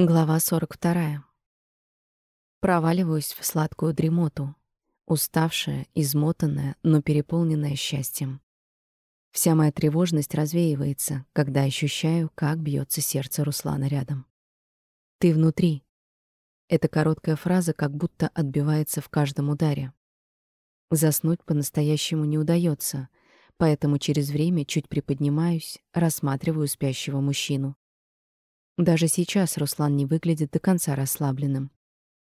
Глава 42. Проваливаюсь в сладкую дремоту, уставшая, измотанная, но переполненная счастьем. Вся моя тревожность развеивается, когда ощущаю, как бьется сердце Руслана рядом. «Ты внутри». Эта короткая фраза как будто отбивается в каждом ударе. Заснуть по-настоящему не удается, поэтому через время чуть приподнимаюсь, рассматриваю спящего мужчину. Даже сейчас Руслан не выглядит до конца расслабленным.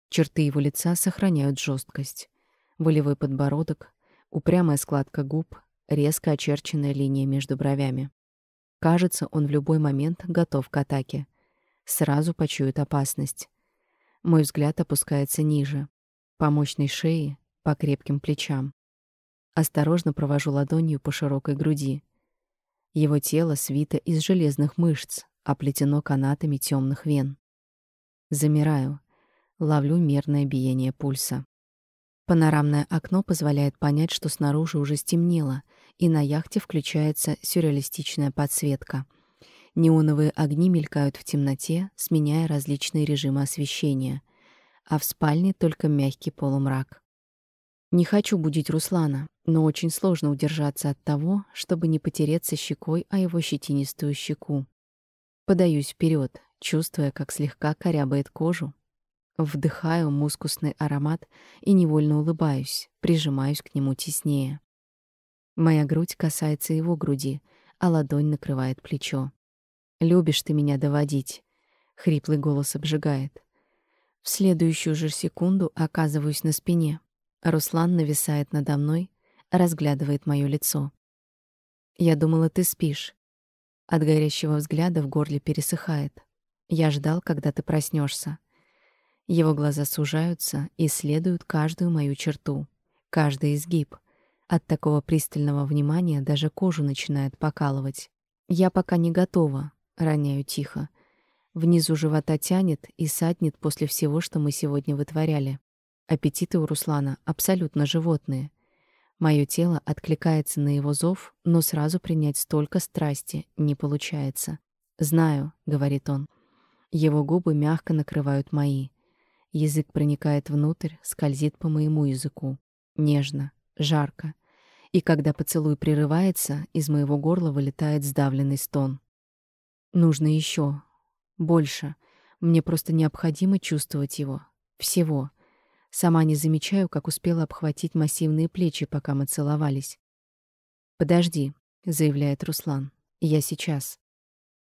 Черты его лица сохраняют жесткость. Волевой подбородок, упрямая складка губ, резко очерченная линия между бровями. Кажется, он в любой момент готов к атаке. Сразу почует опасность. Мой взгляд опускается ниже, по мощной шее, по крепким плечам. Осторожно провожу ладонью по широкой груди. Его тело свито из железных мышц, оплетено канатами темных вен. Замираю, ловлю мерное биение пульса. Панорамное окно позволяет понять, что снаружи уже стемнело, и на яхте включается сюрреалистичная подсветка. Неоновые огни мелькают в темноте, сменяя различные режимы освещения, а в спальне только мягкий полумрак. Не хочу будить Руслана, но очень сложно удержаться от того, чтобы не потереться щекой о его щетинистую щеку. Подаюсь вперед, чувствуя, как слегка корябает кожу. Вдыхаю мускусный аромат и невольно улыбаюсь, прижимаюсь к нему теснее. Моя грудь касается его груди, а ладонь накрывает плечо. «Любишь ты меня доводить», — хриплый голос обжигает. В следующую же секунду оказываюсь на спине. Руслан нависает надо мной, разглядывает моё лицо. «Я думала, ты спишь. От горящего взгляда в горле пересыхает. Я ждал, когда ты проснешься. Его глаза сужаются, и исследуют каждую мою черту, каждый изгиб. От такого пристального внимания даже кожу начинает покалывать. Я пока не готова, роняю тихо. Внизу живота тянет и саднет после всего, что мы сегодня вытворяли. Аппетиты у Руслана абсолютно животные. Мое тело откликается на его зов, но сразу принять столько страсти не получается. «Знаю», — говорит он. Его губы мягко накрывают мои. Язык проникает внутрь, скользит по моему языку. Нежно, жарко. И когда поцелуй прерывается, из моего горла вылетает сдавленный стон. Нужно еще, больше. Мне просто необходимо чувствовать его. Всего. Сама не замечаю, как успела обхватить массивные плечи, пока мы целовались. «Подожди», — заявляет Руслан. «Я сейчас».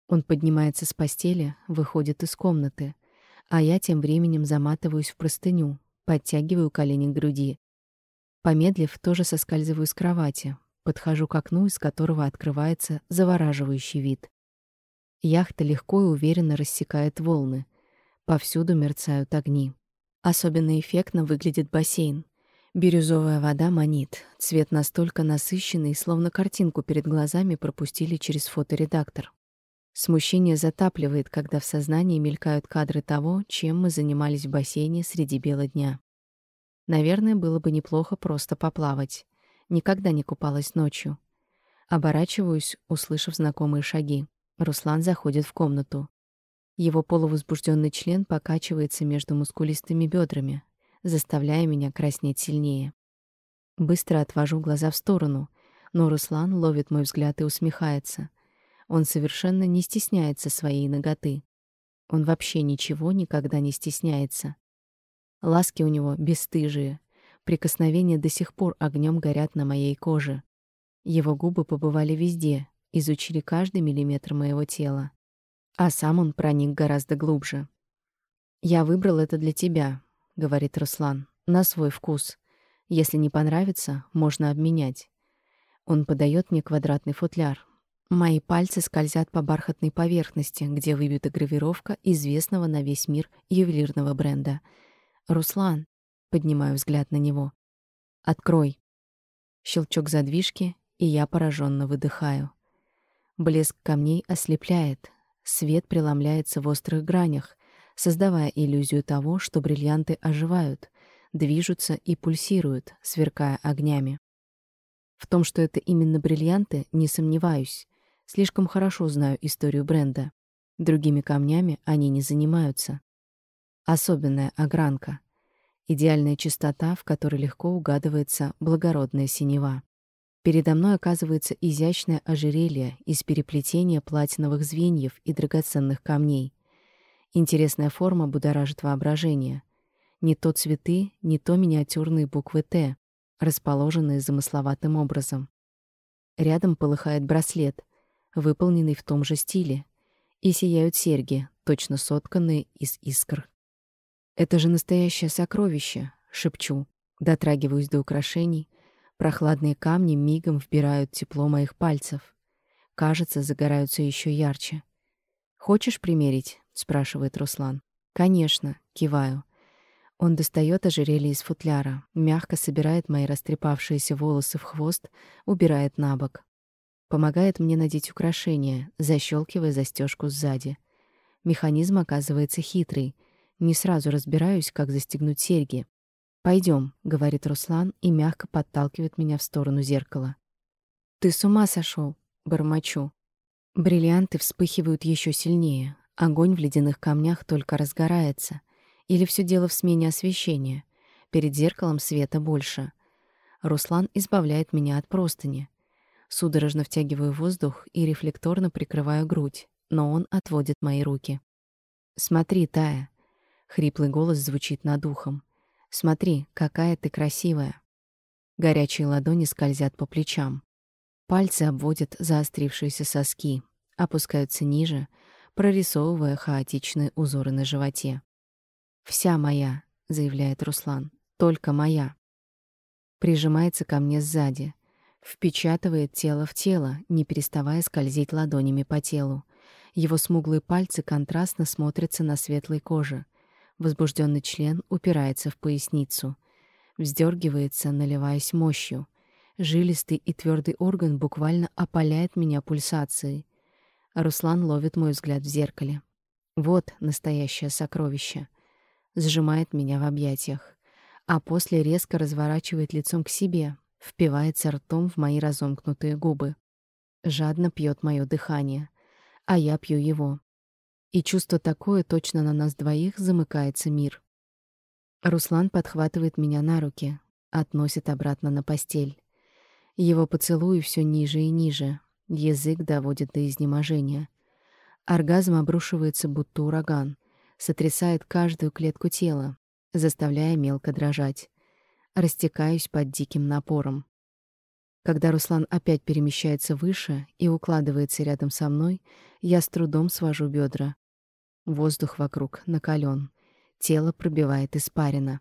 Он поднимается с постели, выходит из комнаты, а я тем временем заматываюсь в простыню, подтягиваю колени к груди. Помедлив, тоже соскальзываю с кровати, подхожу к окну, из которого открывается завораживающий вид. Яхта легко и уверенно рассекает волны. Повсюду мерцают огни. Особенно эффектно выглядит бассейн. Бирюзовая вода манит, цвет настолько насыщенный, словно картинку перед глазами пропустили через фоторедактор. Смущение затапливает, когда в сознании мелькают кадры того, чем мы занимались в бассейне среди бела дня. Наверное, было бы неплохо просто поплавать. Никогда не купалась ночью. Оборачиваюсь, услышав знакомые шаги. Руслан заходит в комнату. Его полувозбужденный член покачивается между мускулистыми бедрами, заставляя меня краснеть сильнее. Быстро отвожу глаза в сторону, но Руслан ловит мой взгляд и усмехается. Он совершенно не стесняется своей ноготы. Он вообще ничего никогда не стесняется. Ласки у него бесстыжие, прикосновения до сих пор огнем горят на моей коже. Его губы побывали везде, изучили каждый миллиметр моего тела. А сам он проник гораздо глубже. «Я выбрал это для тебя», — говорит Руслан, — «на свой вкус. Если не понравится, можно обменять». Он подает мне квадратный футляр. Мои пальцы скользят по бархатной поверхности, где выбита гравировка известного на весь мир ювелирного бренда. «Руслан», — поднимаю взгляд на него, — «открой». Щелчок задвижки, и я пораженно выдыхаю. Блеск камней ослепляет, Свет преломляется в острых гранях, создавая иллюзию того, что бриллианты оживают, движутся и пульсируют, сверкая огнями. В том, что это именно бриллианты, не сомневаюсь. Слишком хорошо знаю историю бренда. Другими камнями они не занимаются. Особенная огранка. Идеальная чистота, в которой легко угадывается благородная синева. Передо мной оказывается изящное ожерелье из переплетения платиновых звеньев и драгоценных камней. Интересная форма будоражит воображение. Не то цветы, не то миниатюрные буквы «Т», расположенные замысловатым образом. Рядом полыхает браслет, выполненный в том же стиле, и сияют серьги, точно сотканные из искр. «Это же настоящее сокровище!» — шепчу, дотрагиваюсь до украшений. Прохладные камни мигом вбирают тепло моих пальцев. Кажется, загораются еще ярче. «Хочешь примерить?» — спрашивает Руслан. «Конечно», — киваю. Он достает ожерелье из футляра, мягко собирает мои растрепавшиеся волосы в хвост, убирает на бок. Помогает мне надеть украшение, защелкивая застежку сзади. Механизм оказывается хитрый. Не сразу разбираюсь, как застегнуть серьги. Пойдем, говорит Руслан и мягко подталкивает меня в сторону зеркала. «Ты с ума сошел, бормочу. Бриллианты вспыхивают еще сильнее. Огонь в ледяных камнях только разгорается. Или все дело в смене освещения? Перед зеркалом света больше. Руслан избавляет меня от простыни. Судорожно втягиваю воздух и рефлекторно прикрываю грудь, но он отводит мои руки. «Смотри, Тая!» — хриплый голос звучит над ухом. «Смотри, какая ты красивая!» Горячие ладони скользят по плечам. Пальцы обводят заострившиеся соски, опускаются ниже, прорисовывая хаотичные узоры на животе. «Вся моя», — заявляет Руслан, — «только моя». Прижимается ко мне сзади, впечатывает тело в тело, не переставая скользить ладонями по телу. Его смуглые пальцы контрастно смотрятся на светлой коже. Возбужденный член упирается в поясницу. Вздергивается, наливаясь мощью. Жилистый и твердый орган буквально опаляет меня пульсацией. Руслан ловит мой взгляд в зеркале. Вот настоящее сокровище сжимает меня в объятиях, а после резко разворачивает лицом к себе, впивается ртом в мои разомкнутые губы. Жадно пьет мое дыхание, а я пью его. И чувство такое точно на нас двоих замыкается мир. Руслан подхватывает меня на руки, относит обратно на постель. Его поцелуи все ниже и ниже, язык доводит до изнеможения. Оргазм обрушивается, будто ураган — сотрясает каждую клетку тела, заставляя мелко дрожать. Растекаюсь под диким напором. Когда Руслан опять перемещается выше и укладывается рядом со мной, я с трудом свожу бедра. Воздух вокруг накален, тело пробивает испарина.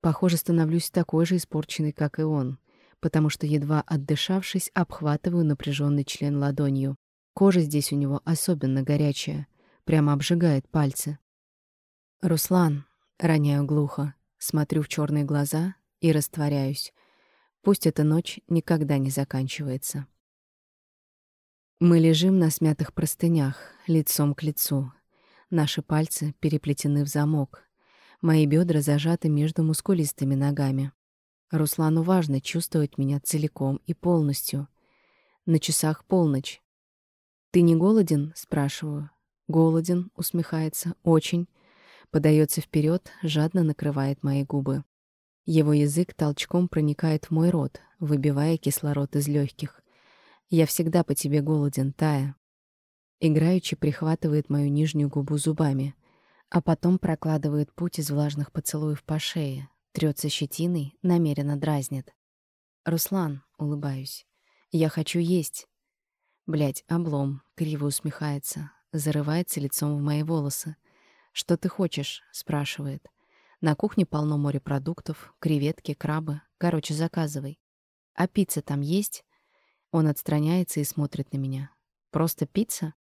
Похоже, становлюсь такой же испорченной, как и он, потому что, едва отдышавшись, обхватываю напряженный член ладонью. Кожа здесь у него особенно горячая, Прямо обжигает пальцы. «Руслан», — роняю глухо, смотрю в черные глаза и растворяюсь. Пусть эта ночь никогда не заканчивается. Мы лежим на смятых простынях, лицом к лицу. Наши пальцы переплетены в замок. Мои бедра зажаты между мускулистыми ногами. Руслану важно чувствовать меня целиком и полностью. На часах полночь. «Ты не голоден?» — спрашиваю. Голоден, усмехается, очень. Подается вперед, жадно накрывает мои губы. Его язык толчком проникает в мой рот, выбивая кислород из легких. Я всегда по тебе голоден, Тая. Играючи прихватывает мою нижнюю губу зубами, а потом прокладывает путь из влажных поцелуев по шее, трется щетиной, намеренно дразнит. «Руслан», — улыбаюсь, — «я хочу есть». Блять, облом, криво усмехается, зарывается лицом в мои волосы. «Что ты хочешь?» — спрашивает. На кухне полно морепродуктов, креветки, крабы. Короче, заказывай. А пицца там есть? Он отстраняется и смотрит на меня. Просто пицца?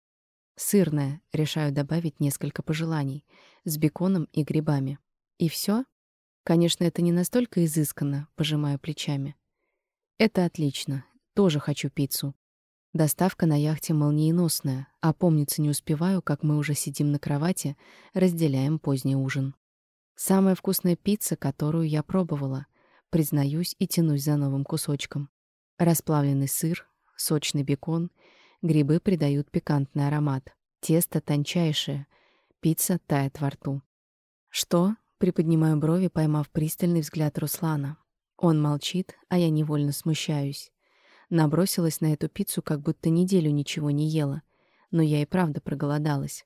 Сырная, решаю добавить несколько пожеланий, с беконом и грибами. И все? Конечно, это не настолько изысканно, пожимаю плечами. Это отлично. Тоже хочу пиццу. Доставка на яхте молниеносная, а помниться не успеваю, как мы уже сидим на кровати, разделяем поздний ужин. Самая вкусная пицца, которую я пробовала. Признаюсь и тянусь за новым кусочком. Расплавленный сыр, сочный бекон, грибы придают пикантный аромат. Тесто тончайшее, пицца тает во рту. «Что?» — приподнимаю брови, поймав пристальный взгляд Руслана. Он молчит, а я невольно смущаюсь. Набросилась на эту пиццу, как будто неделю ничего не ела. Но я и правда проголодалась.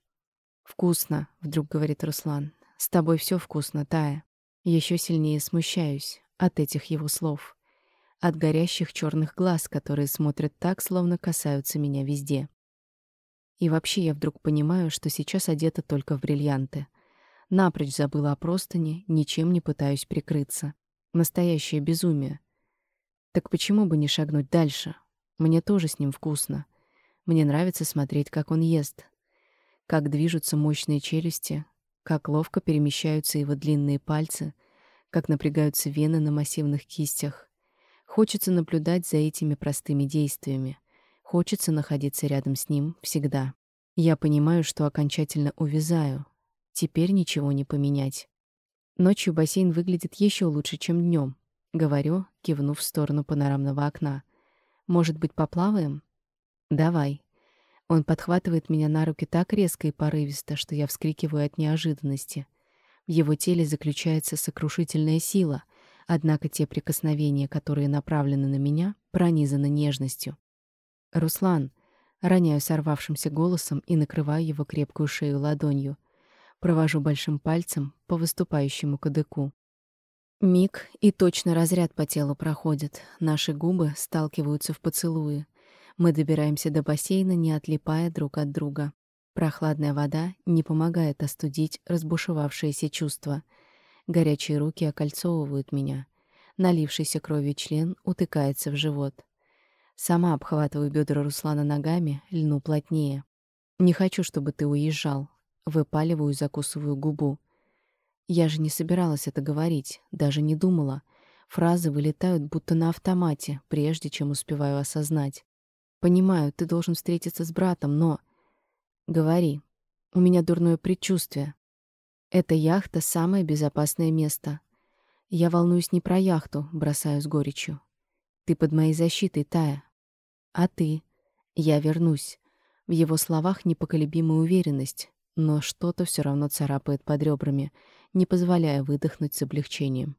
«Вкусно», — вдруг говорит Руслан. «С тобой все вкусно, Тая». Еще сильнее смущаюсь от этих его слов. От горящих черных глаз, которые смотрят так, словно касаются меня везде. И вообще я вдруг понимаю, что сейчас одета только в бриллианты. Напрочь забыла о простыне, ничем не пытаюсь прикрыться. Настоящее безумие. Так почему бы не шагнуть дальше? Мне тоже с ним вкусно. Мне нравится смотреть, как он ест. Как движутся мощные челюсти, как ловко перемещаются его длинные пальцы, как напрягаются вены на массивных кистях. Хочется наблюдать за этими простыми действиями. Хочется находиться рядом с ним всегда. Я понимаю, что окончательно увязаю. Теперь ничего не поменять. Ночью бассейн выглядит еще лучше, чем днем. Говорю, кивнув в сторону панорамного окна. «Может быть, поплаваем?» «Давай». Он подхватывает меня на руки так резко и порывисто, что я вскрикиваю от неожиданности. В его теле заключается сокрушительная сила, однако те прикосновения, которые направлены на меня, пронизаны нежностью. «Руслан», роняю сорвавшимся голосом и накрываю его крепкую шею ладонью. Провожу большим пальцем по выступающему кадыку. Миг, и точно разряд по телу проходит. Наши губы сталкиваются в поцелуе. Мы добираемся до бассейна, не отлипая друг от друга. Прохладная вода не помогает остудить разбушевавшиеся чувства. Горячие руки окольцовывают меня. Налившийся кровью член утыкается в живот. Сама обхватываю бедра Руслана ногами, льну плотнее. «Не хочу, чтобы ты уезжал». Выпаливаю и закусываю губу. Я же не собиралась это говорить, даже не думала. Фразы вылетают будто на автомате, прежде чем успеваю осознать. Понимаю, ты должен встретиться с братом, но... Говори. У меня дурное предчувствие. Эта яхта — самое безопасное место. Я волнуюсь не про яхту, бросаю с горечью. Ты под моей защитой, Тая. А ты? Я вернусь. В его словах непоколебимая уверенность, но что-то все равно царапает под ребрами — не позволяя выдохнуть с облегчением.